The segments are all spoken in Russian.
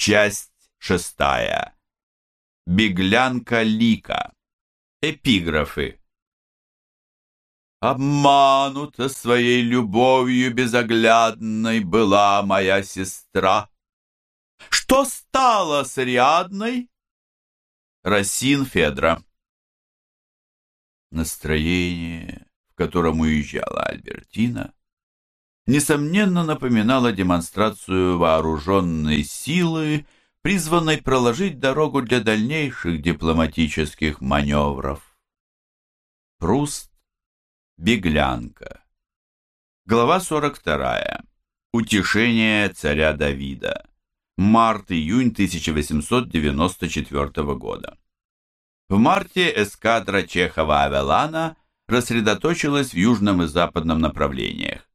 Часть шестая. Беглянка Лика. Эпиграфы. Обманута своей любовью безоглядной была моя сестра. Что стало с Риадной? Росин Федра. Настроение, в котором уезжала Альбертина, несомненно напоминало демонстрацию вооруженной силы, призванной проложить дорогу для дальнейших дипломатических маневров. Пруст Беглянка. Глава 42. Утешение царя Давида. Март-июнь 1894 года. В марте эскадра Чехова-Авелана рассредоточилась в южном и западном направлениях.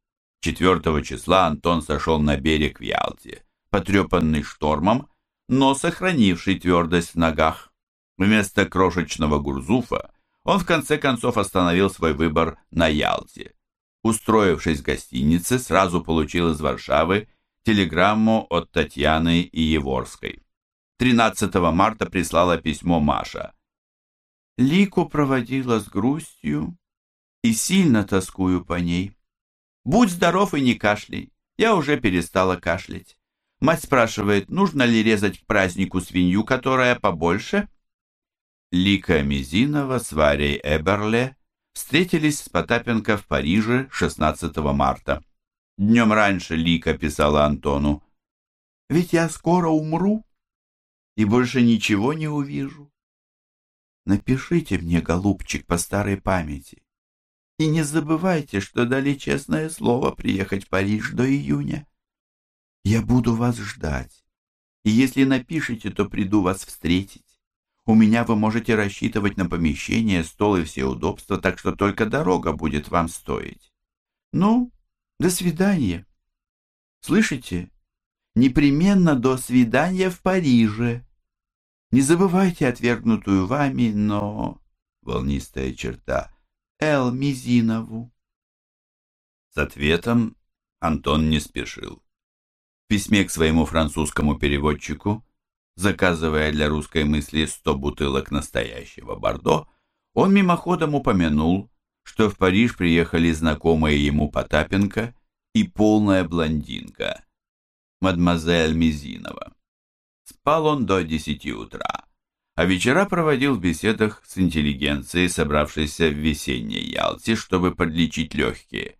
4 числа Антон сошел на берег в Ялте, потрепанный штормом, но сохранивший твердость в ногах. Вместо крошечного Гурзуфа он в конце концов остановил свой выбор на Ялте. Устроившись в гостинице, сразу получил из Варшавы телеграмму от Татьяны и Еворской. 13 марта прислала письмо Маша. Лику проводила с грустью и сильно тоскую по ней. Будь здоров и не кашляй. Я уже перестала кашлять. Мать спрашивает, нужно ли резать к празднику свинью, которая побольше? Лика Мизинова с Варей Эберле встретились с Потапенко в Париже 16 марта. Днем раньше Лика писала Антону, «Ведь я скоро умру и больше ничего не увижу. Напишите мне, голубчик, по старой памяти. И не забывайте, что дали честное слово приехать в Париж до июня. Я буду вас ждать, и если напишите, то приду вас встретить. У меня вы можете рассчитывать на помещение, стол и все удобства, так что только дорога будет вам стоить. Ну, до свидания. Слышите? Непременно до свидания в Париже. Не забывайте отвергнутую вами, но... Волнистая черта. Эл Мизинову. С ответом Антон не спешил. В письме к своему французскому переводчику заказывая для русской мысли сто бутылок настоящего бордо, он мимоходом упомянул, что в Париж приехали знакомые ему Потапенко и полная блондинка, мадемуазель Мизинова. Спал он до десяти утра, а вечера проводил в беседах с интеллигенцией, собравшейся в весенней Ялте, чтобы подлечить легкие.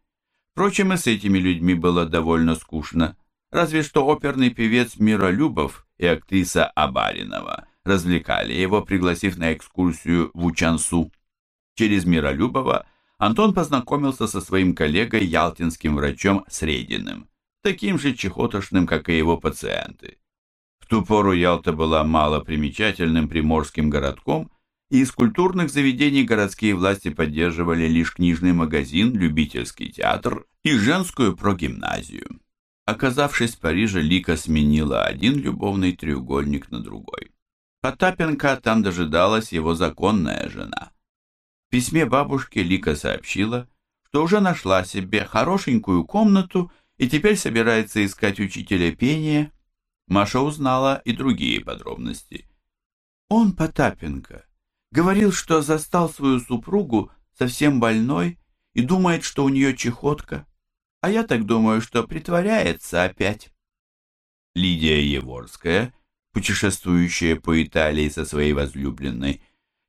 Впрочем, и с этими людьми было довольно скучно, разве что оперный певец Миролюбов и актриса Абаринова развлекали его, пригласив на экскурсию в Учансу. Через Миролюбова Антон познакомился со своим коллегой, ялтинским врачом Срединым, таким же чехотошным, как и его пациенты. В ту пору Ялта была малопримечательным приморским городком, и из культурных заведений городские власти поддерживали лишь книжный магазин, любительский театр и женскую прогимназию. Оказавшись в Париже, Лика сменила один любовный треугольник на другой. Потапенко там дожидалась его законная жена. В письме бабушке Лика сообщила, что уже нашла себе хорошенькую комнату и теперь собирается искать учителя пения. Маша узнала и другие подробности. Он, Потапенко, говорил, что застал свою супругу совсем больной и думает, что у нее чехотка. А я так думаю, что притворяется опять. Лидия Еворская, путешествующая по Италии со своей возлюбленной,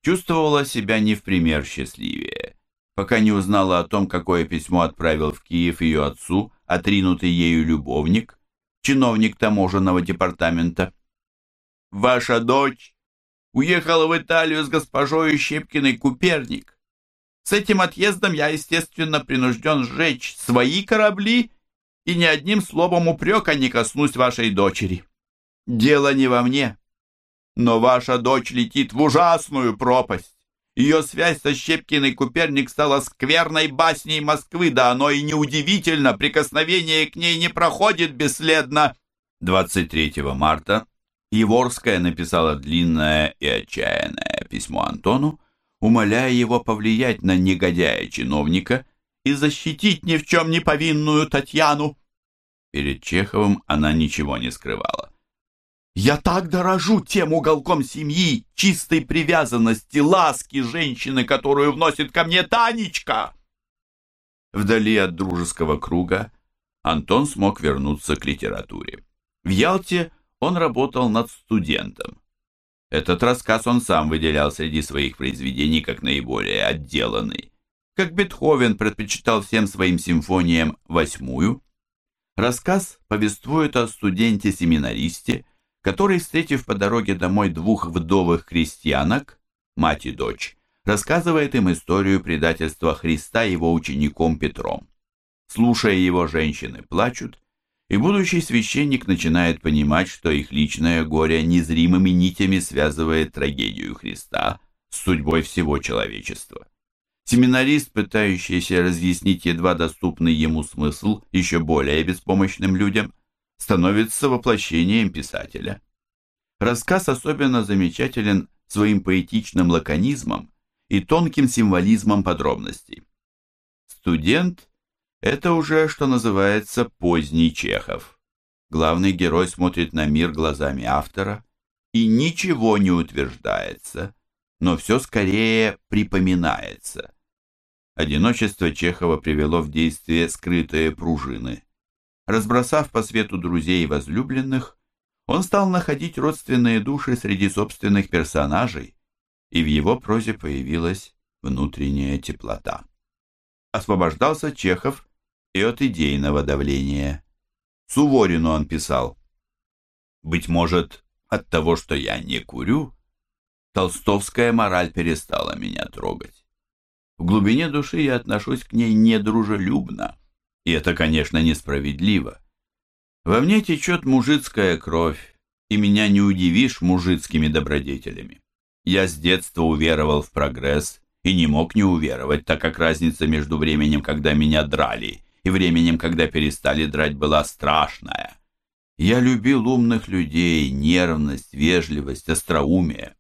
чувствовала себя не в пример счастливее, пока не узнала о том, какое письмо отправил в Киев ее отцу, отринутый ею любовник, чиновник таможенного департамента. «Ваша дочь уехала в Италию с госпожой Щепкиной Куперник. С этим отъездом я, естественно, принужден сжечь свои корабли и ни одним словом упрека не коснусь вашей дочери. Дело не во мне, но ваша дочь летит в ужасную пропасть. Ее связь со Щепкиной Куперник стала скверной басней Москвы, да оно и неудивительно, прикосновение к ней не проходит бесследно. 23 марта Еворская написала длинное и отчаянное письмо Антону, умоляя его повлиять на негодяя-чиновника и защитить ни в чем не повинную Татьяну. Перед Чеховым она ничего не скрывала. Я так дорожу тем уголком семьи, чистой привязанности, ласки женщины, которую вносит ко мне Танечка. Вдали от дружеского круга Антон смог вернуться к литературе. В Ялте он работал над студентом. Этот рассказ он сам выделял среди своих произведений как наиболее отделанный. Как Бетховен предпочитал всем своим симфониям восьмую. Рассказ повествует о студенте-семинаристе, который, встретив по дороге домой двух вдовых крестьянок, мать и дочь, рассказывает им историю предательства Христа его учеником Петром. Слушая его, женщины плачут, и будущий священник начинает понимать, что их личное горе незримыми нитями связывает трагедию Христа с судьбой всего человечества. Семинарист, пытающийся разъяснить едва доступный ему смысл еще более беспомощным людям, становится воплощением писателя. Рассказ особенно замечателен своим поэтичным лаконизмом и тонким символизмом подробностей. Студент – это уже, что называется, поздний Чехов. Главный герой смотрит на мир глазами автора, и ничего не утверждается, но все скорее припоминается. Одиночество Чехова привело в действие скрытые пружины. Разбросав по свету друзей и возлюбленных, он стал находить родственные души среди собственных персонажей, и в его прозе появилась внутренняя теплота. Освобождался Чехов и от идейного давления. Суворину он писал, «Быть может, от того, что я не курю, толстовская мораль перестала меня трогать. В глубине души я отношусь к ней недружелюбно, и это, конечно, несправедливо. Во мне течет мужицкая кровь, и меня не удивишь мужицкими добродетелями. Я с детства уверовал в прогресс и не мог не уверовать, так как разница между временем, когда меня драли, и временем, когда перестали драть, была страшная. Я любил умных людей, нервность, вежливость, остроумие.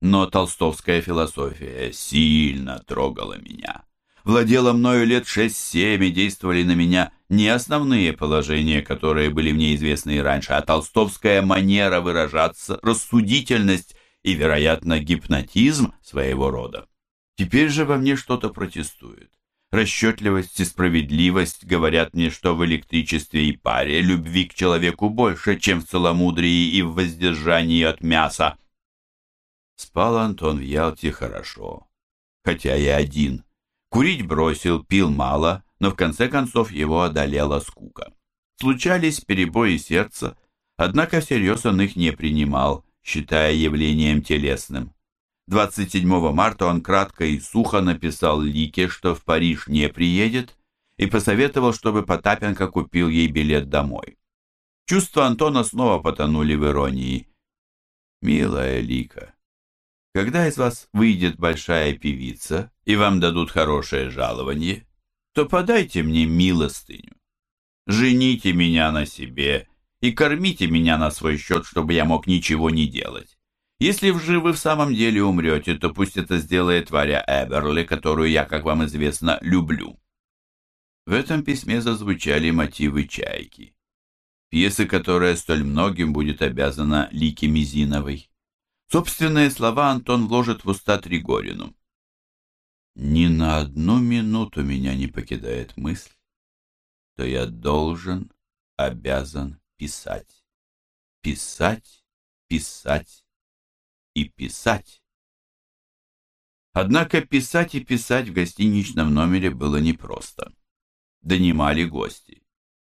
Но толстовская философия сильно трогала меня. Владела мною лет шесть-семь и действовали на меня не основные положения, которые были мне известны и раньше, а толстовская манера выражаться, рассудительность и, вероятно, гипнотизм своего рода. Теперь же во мне что-то протестует. Расчетливость и справедливость говорят мне, что в электричестве и паре любви к человеку больше, чем в целомудрии и в воздержании от мяса. Спал Антон в Ялте хорошо, хотя и один. Курить бросил, пил мало, но в конце концов его одолела скука. Случались перебои сердца, однако всерьез он их не принимал, считая явлением телесным. 27 марта он кратко и сухо написал Лике, что в Париж не приедет, и посоветовал, чтобы Потапенко купил ей билет домой. Чувства Антона снова потонули в иронии. «Милая Лика, когда из вас выйдет большая певица, и вам дадут хорошее жалование, то подайте мне милостыню. Жените меня на себе и кормите меня на свой счет, чтобы я мог ничего не делать. Если же вы в самом деле умрете, то пусть это сделает Варя Эберли, которую я, как вам известно, люблю». В этом письме зазвучали мотивы «Чайки», пьесы, которая столь многим будет обязана Лике Мизиновой. Собственные слова Антон вложит в уста Тригорину. «Ни на одну минуту меня не покидает мысль, что я должен, обязан писать. Писать, писать и писать. Однако писать и писать в гостиничном номере было непросто. Донимали гости.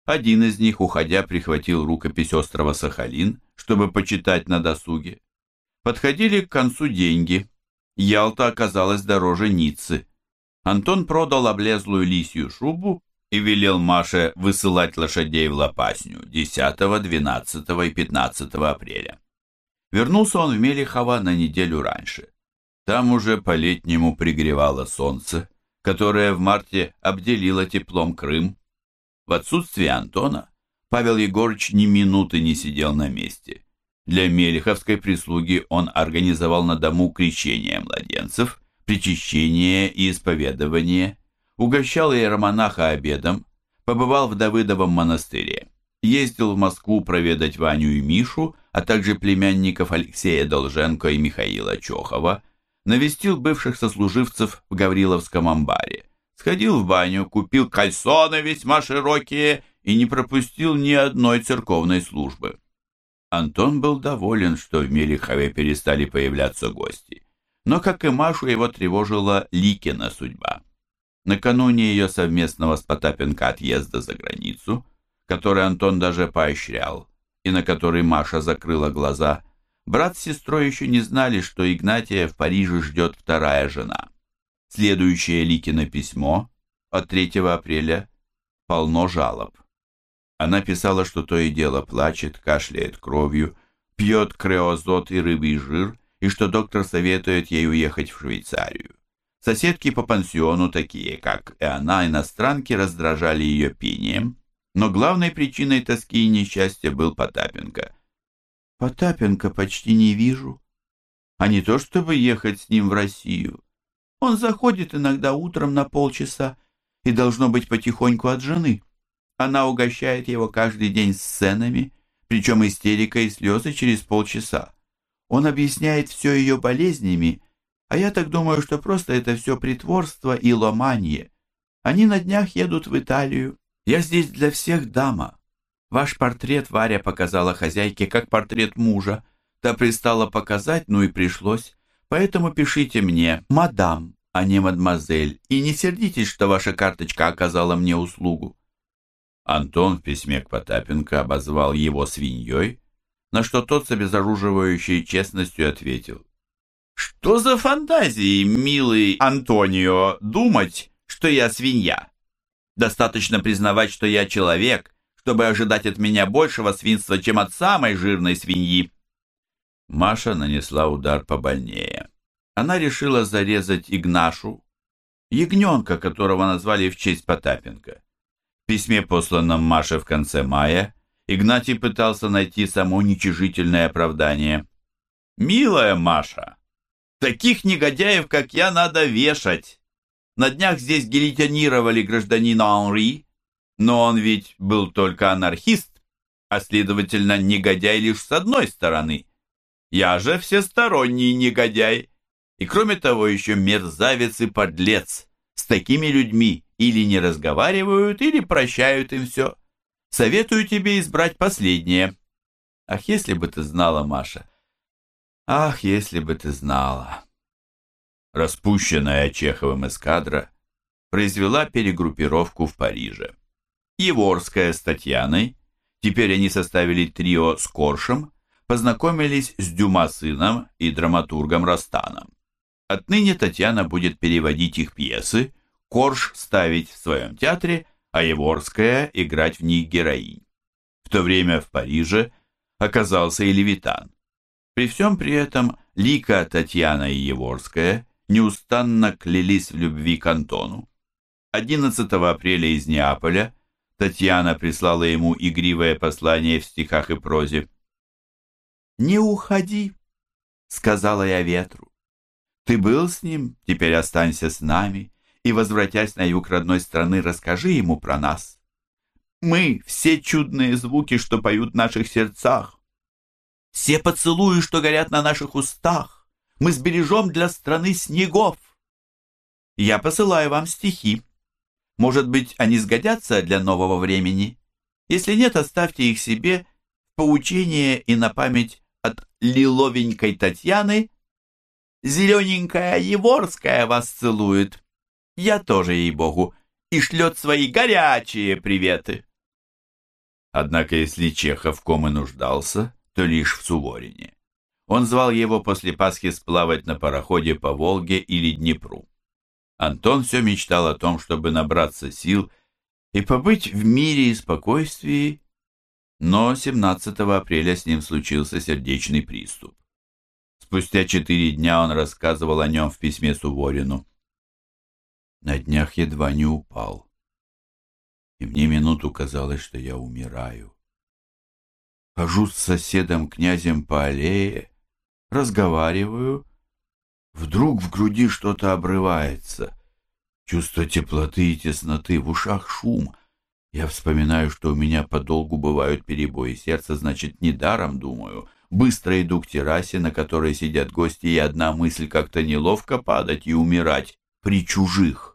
Один из них, уходя, прихватил рукопись острова Сахалин, чтобы почитать на досуге. Подходили к концу деньги. Ялта оказалась дороже Ниццы. Антон продал облезлую лисью шубу и велел Маше высылать лошадей в Лопасню 10, 12 и 15 апреля. Вернулся он в Мелихово на неделю раньше. Там уже по-летнему пригревало солнце, которое в марте обделило теплом Крым. В отсутствие Антона Павел Егорович ни минуты не сидел на месте. Для мелиховской прислуги он организовал на дому крещение младенцев, причащение и исповедование, угощал иеромонаха обедом, побывал в Давыдовом монастыре, ездил в Москву проведать Ваню и Мишу, а также племянников Алексея Долженко и Михаила Чохова, навестил бывших сослуживцев в Гавриловском амбаре, сходил в баню, купил кальсоны весьма широкие и не пропустил ни одной церковной службы. Антон был доволен, что в Мелихове перестали появляться гости. Но, как и Машу, его тревожила Ликина судьба. Накануне ее совместного с Потапенко отъезда за границу, который Антон даже поощрял, и на который Маша закрыла глаза, брат с сестрой еще не знали, что Игнатия в Париже ждет вторая жена. Следующее Ликино письмо от 3 апреля полно жалоб. Она писала, что то и дело плачет, кашляет кровью, пьет креозот и рыбий жир, и что доктор советует ей уехать в Швейцарию. Соседки по пансиону, такие как и она, иностранки, раздражали ее пением, но главной причиной тоски и несчастья был Потапенко. «Потапенко почти не вижу, а не то чтобы ехать с ним в Россию. Он заходит иногда утром на полчаса и должно быть потихоньку от жены». Она угощает его каждый день сценами, причем истерика и слезы через полчаса. Он объясняет все ее болезнями, а я так думаю, что просто это все притворство и ломание. Они на днях едут в Италию. Я здесь для всех дама. Ваш портрет Варя показала хозяйке как портрет мужа. Та пристала показать, ну и пришлось. Поэтому пишите мне «мадам», а не «мадемуазель», и не сердитесь, что ваша карточка оказала мне услугу. Антон в письме к Потапенко обозвал его свиньей, на что тот с обезоруживающей честностью ответил. «Что за фантазии, милый Антонио, думать, что я свинья? Достаточно признавать, что я человек, чтобы ожидать от меня большего свинства, чем от самой жирной свиньи». Маша нанесла удар побольнее. Она решила зарезать Игнашу, ягненка, которого назвали в честь Потапенко письме, посланном Маше в конце мая, Игнатий пытался найти самоуничижительное оправдание. «Милая Маша, таких негодяев, как я, надо вешать. На днях здесь гильотинировали гражданина Анри, но он ведь был только анархист, а следовательно негодяй лишь с одной стороны. Я же всесторонний негодяй, и кроме того еще мерзавец и подлец. С такими людьми или не разговаривают, или прощают им все. Советую тебе избрать последнее. Ах, если бы ты знала, Маша. Ах, если бы ты знала. Распущенная Чеховым эскадра произвела перегруппировку в Париже. Еворская с Татьяной, теперь они составили трио с Коршем, познакомились с Дюма сыном и драматургом Растаном. Отныне Татьяна будет переводить их пьесы, Корж ставить в своем театре, а Еворская играть в них героинь. В то время в Париже оказался и Левитан. При всем при этом Лика, Татьяна и Еворская неустанно клялись в любви к Антону. 11 апреля из Неаполя Татьяна прислала ему игривое послание в стихах и прозе. «Не уходи», — сказала я ветру. «Ты был с ним, теперь останься с нами, и, возвратясь на юг родной страны, расскажи ему про нас. Мы — все чудные звуки, что поют в наших сердцах, все поцелуи, что горят на наших устах, мы сбережем для страны снегов. Я посылаю вам стихи. Может быть, они сгодятся для нового времени? Если нет, оставьте их себе в поучение и на память от лиловенькой Татьяны. Зелененькая Еворская вас целует. Я тоже, ей-богу, и шлет свои горячие приветы. Однако, если Чехов ком и нуждался, то лишь в Суворине. Он звал его после Пасхи сплавать на пароходе по Волге или Днепру. Антон все мечтал о том, чтобы набраться сил и побыть в мире и спокойствии, но 17 апреля с ним случился сердечный приступ. Спустя четыре дня он рассказывал о нем в письме Суворину. На днях едва не упал. И мне минуту казалось, что я умираю. Хожу с соседом князем по аллее, разговариваю. Вдруг в груди что-то обрывается. Чувство теплоты и тесноты, в ушах шум. Я вспоминаю, что у меня подолгу бывают перебои сердца, значит, недаром думаю. Быстро иду к террасе, на которой сидят гости, и одна мысль как-то неловко падать и умирать при чужих.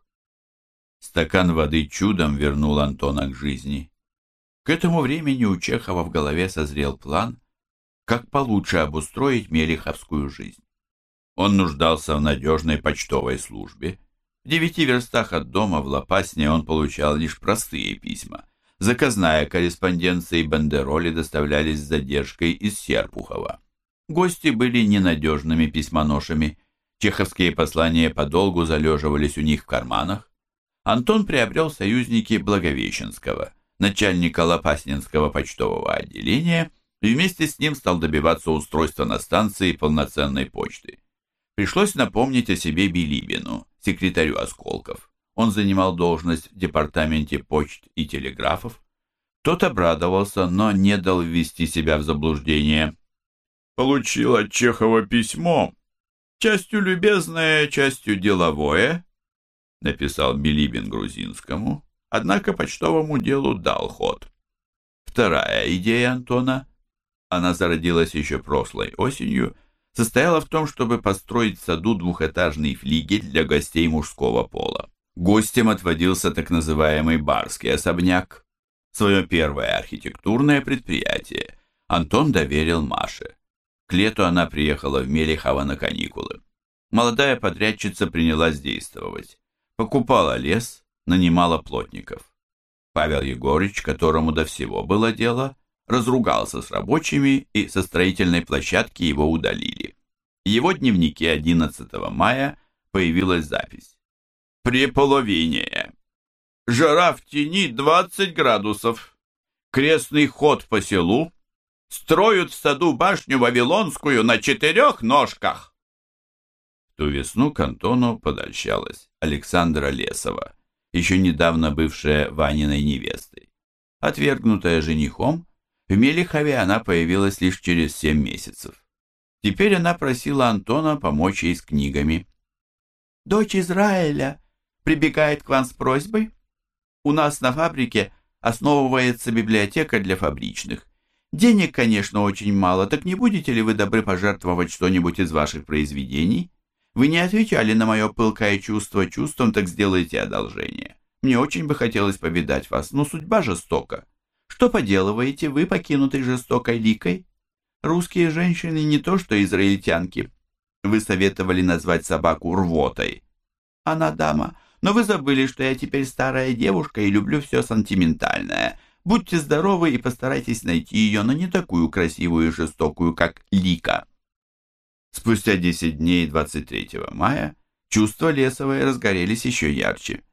Стакан воды чудом вернул Антона к жизни. К этому времени у Чехова в голове созрел план, как получше обустроить мелиховскую жизнь. Он нуждался в надежной почтовой службе. В девяти верстах от дома в Лопасне он получал лишь простые письма. Заказная корреспонденция и бандероли доставлялись с задержкой из Серпухова. Гости были ненадежными письмоношами. Чеховские послания подолгу залеживались у них в карманах. Антон приобрел союзники Благовещенского, начальника Лопаснинского почтового отделения, и вместе с ним стал добиваться устройства на станции полноценной почты. Пришлось напомнить о себе Билибину, секретарю Осколков. Он занимал должность в департаменте почт и телеграфов. Тот обрадовался, но не дал ввести себя в заблуждение. «Получил от Чехова письмо. Частью любезное, частью деловое», написал Билибин грузинскому, однако почтовому делу дал ход. Вторая идея Антона, она зародилась еще прошлой осенью, состояла в том, чтобы построить в саду двухэтажный флигель для гостей мужского пола. Гостям отводился так называемый барский особняк. Свое первое архитектурное предприятие Антон доверил Маше. К лету она приехала в Мелехово на каникулы. Молодая подрядчица принялась действовать. Покупала лес, нанимала плотников. Павел Егорыч, которому до всего было дело, разругался с рабочими и со строительной площадки его удалили. В его дневнике 11 мая появилась запись. Преполовение. Жара в тени 20 градусов. Крестный ход по селу. Строят в саду башню Вавилонскую на четырех ножках. Ту весну к Антону Александра Лесова, еще недавно бывшая Ваниной невестой. Отвергнутая женихом, в Мелихове она появилась лишь через семь месяцев. Теперь она просила Антона помочь ей с книгами. «Дочь Израиля прибегает к вам с просьбой? У нас на фабрике основывается библиотека для фабричных. Денег, конечно, очень мало, так не будете ли вы добры пожертвовать что-нибудь из ваших произведений? Вы не отвечали на мое пылкое чувство чувством, так сделайте одолжение. Мне очень бы хотелось повидать вас, но судьба жестока. Что поделываете вы, покинутой жестокой ликой? Русские женщины не то что израильтянки. Вы советовали назвать собаку рвотой. Она дама, но вы забыли, что я теперь старая девушка и люблю все сентиментальное. Будьте здоровы и постарайтесь найти ее, но не такую красивую и жестокую, как Лика. Спустя 10 дней 23 мая чувства Лесовой разгорелись еще ярче.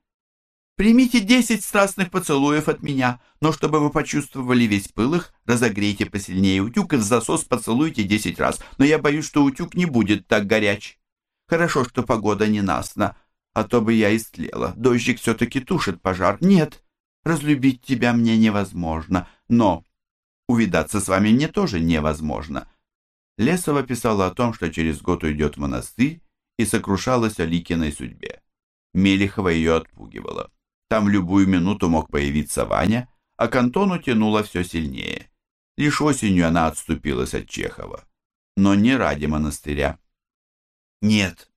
Примите десять страстных поцелуев от меня, но чтобы вы почувствовали весь пыл их, разогрейте посильнее утюг и в засос поцелуйте десять раз, но я боюсь, что утюг не будет так горяч. Хорошо, что погода ненастна, а то бы я истлела. Дождик все-таки тушит пожар. Нет, разлюбить тебя мне невозможно, но увидаться с вами мне тоже невозможно. Лесова писала о том, что через год уйдет в монастырь и сокрушалась о Ликиной судьбе. Мелихова ее отпугивала. Там любую минуту мог появиться Ваня, а к Антону тянуло все сильнее. Лишь осенью она отступилась от Чехова. Но не ради монастыря. Нет,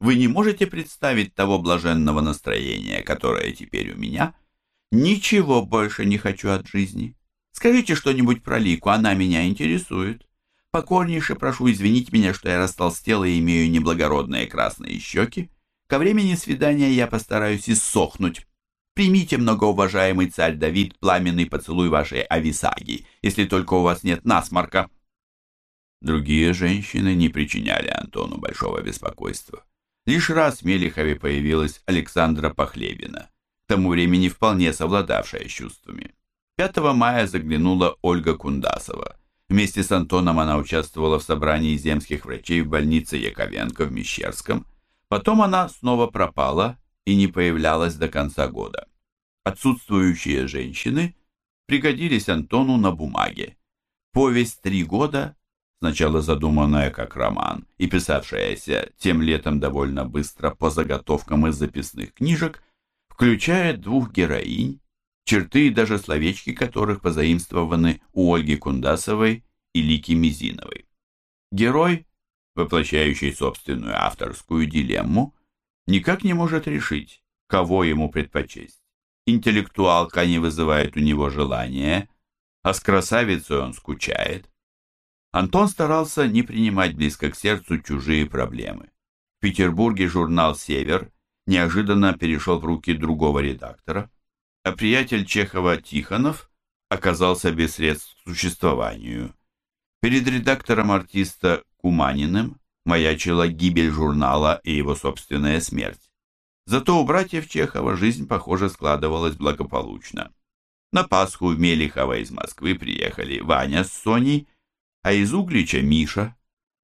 вы не можете представить того блаженного настроения, которое теперь у меня. Ничего больше не хочу от жизни. Скажите что-нибудь про Лику, она меня интересует. Покорнейше прошу извинить меня, что я растолстела и имею неблагородные красные щеки. Ко времени свидания я постараюсь иссохнуть. Примите, многоуважаемый царь Давид, пламенный поцелуй вашей Ависаги, если только у вас нет насморка». Другие женщины не причиняли Антону большого беспокойства. Лишь раз в Мелихове появилась Александра Похлебина, к тому времени вполне совладавшая чувствами. 5 мая заглянула Ольга Кундасова. Вместе с Антоном она участвовала в собрании земских врачей в больнице Яковенко в Мещерском. Потом она снова пропала и не появлялась до конца года. Отсутствующие женщины пригодились Антону на бумаге. Повесть «Три года», сначала задуманная как роман и писавшаяся тем летом довольно быстро по заготовкам из записных книжек, включает двух героинь, черты и даже словечки которых позаимствованы у Ольги Кундасовой и Лики Мизиновой. Герой, воплощающий собственную авторскую дилемму, никак не может решить, кого ему предпочесть. Интеллектуалка не вызывает у него желания, а с красавицей он скучает. Антон старался не принимать близко к сердцу чужие проблемы. В Петербурге журнал «Север» неожиданно перешел в руки другого редактора, а приятель Чехова Тихонов оказался без средств к существованию. Перед редактором артиста Куманиным маячила гибель журнала и его собственная смерть. Зато у братьев Чехова жизнь, похоже, складывалась благополучно. На Пасху в Мелихово из Москвы приехали Ваня с Соней, а из Углича Миша.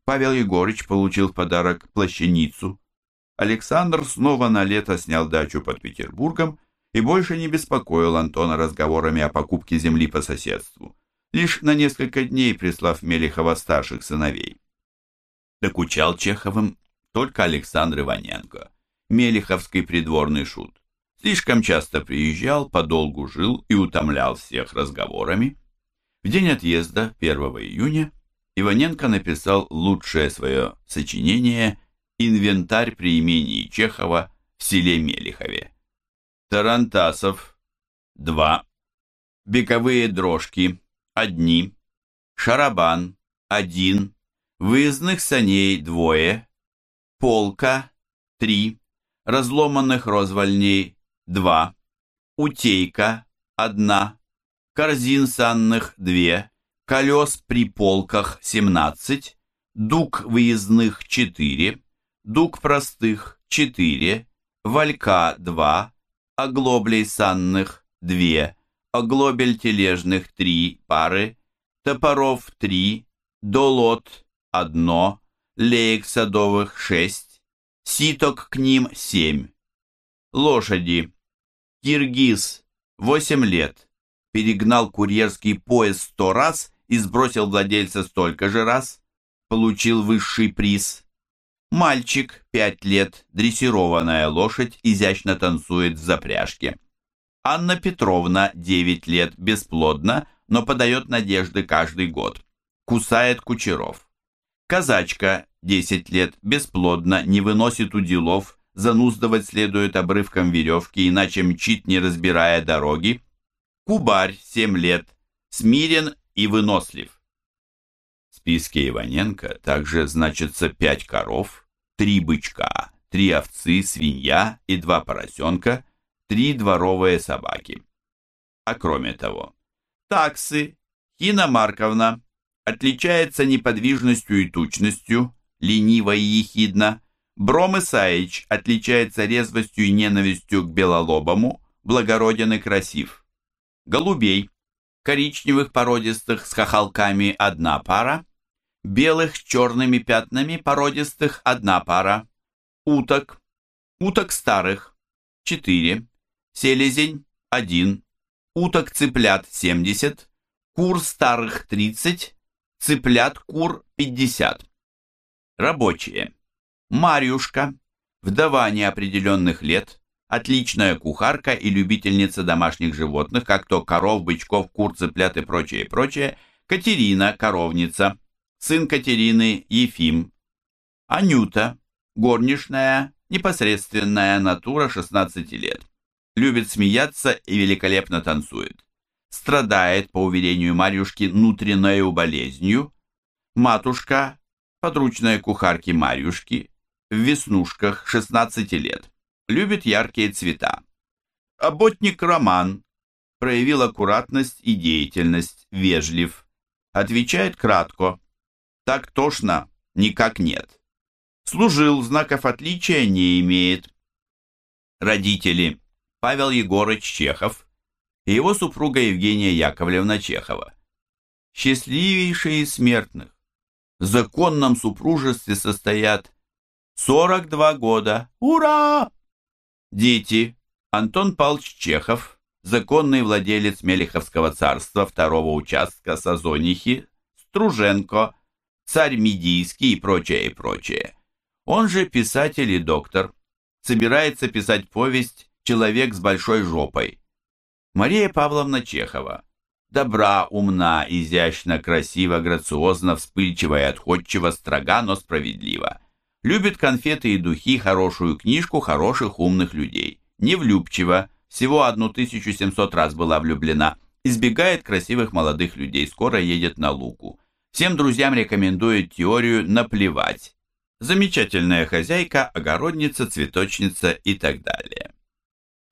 Павел Егорыч получил в подарок плащаницу. Александр снова на лето снял дачу под Петербургом и больше не беспокоил Антона разговорами о покупке земли по соседству, лишь на несколько дней прислав Мелихова старших сыновей. Докучал Чеховым только Александр Иваненко, мелиховский придворный шут. Слишком часто приезжал, подолгу жил и утомлял всех разговорами. В день отъезда, 1 июня, Иваненко написал лучшее свое сочинение «Инвентарь при имении Чехова в селе Мелихове». Тарантасов – два, беговые дрожки – одни, шарабан – один, выездных саней – двое, полка – три, разломанных розвальней – два, утейка – одна, корзин санных – две, колес при полках – семнадцать, дуг выездных – четыре, дуг простых – четыре, валька – два, оглоблей санных – две, оглобель тележных – три пары, топоров – три, долот – одно, леек садовых – шесть, ситок к ним – семь. Лошади. Киргиз – восемь лет. Перегнал курьерский поезд сто раз и сбросил владельца столько же раз. Получил высший приз – Мальчик, пять лет, дрессированная лошадь, изящно танцует в запряжке. Анна Петровна, девять лет, бесплодна, но подает надежды каждый год. Кусает кучеров. Казачка, десять лет, бесплодна, не выносит уделов, зануздывать следует обрывком веревки, иначе мчит, не разбирая дороги. Кубарь, семь лет, смирен и вынослив. В списке Иваненко также значится пять коров, три бычка, три овцы, свинья и два поросенка, три дворовые собаки. А кроме того, таксы, Хина Марковна, отличается неподвижностью и тучностью, лениво и ехидно, Бром Исаич отличается резвостью и ненавистью к белолобому, благороден и красив. Голубей, коричневых породистых с хохолками одна пара, белых с черными пятнами породистых одна пара, уток, уток старых четыре, селезень один, уток цыплят семьдесят, кур старых тридцать, цыплят кур пятьдесят. Рабочие. Марьюшка, вдова неопределенных лет, отличная кухарка и любительница домашних животных, как то коров, бычков, кур, цыплят и прочее, прочее, Катерина, коровница, сын Катерины Ефим, Анюта, горничная, непосредственная натура 16 лет, любит смеяться и великолепно танцует, страдает, по уверению Марьюшки, внутренней болезнью, матушка, подручная кухарки Марьюшки, в веснушках 16 лет, любит яркие цвета. Оботник Роман проявил аккуратность и деятельность, вежлив, отвечает кратко, так тошно никак нет. Служил, знаков отличия не имеет. Родители Павел Егорыч Чехов и его супруга Евгения Яковлевна Чехова. Счастливейшие из смертных. В законном супружестве состоят 42 года. Ура! Дети. Антон Павлович Чехов, законный владелец Мелеховского царства второго участка Сазонихи, Струженко, царь Медийский и прочее, и прочее. Он же писатель и доктор. Собирается писать повесть «Человек с большой жопой». Мария Павловна Чехова. Добра, умна, изящна, красиво, грациозно, вспыльчива и отходчива, строга, но справедлива. Любит конфеты и духи, хорошую книжку, хороших умных людей. Не влюбчива, всего 1700 раз была влюблена. Избегает красивых молодых людей, скоро едет на луку. Всем друзьям рекомендует теорию «наплевать». Замечательная хозяйка, огородница, цветочница и так далее.